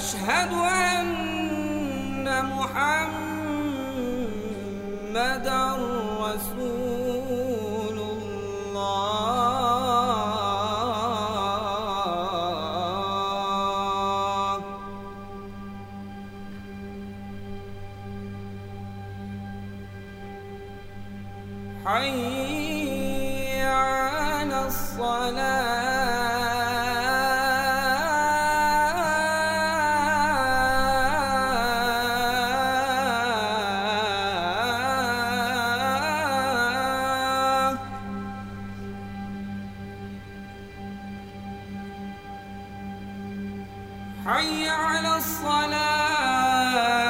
أشهد أن محمدا رسول الله. حي على الصلاة حي على الصلاة.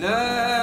لا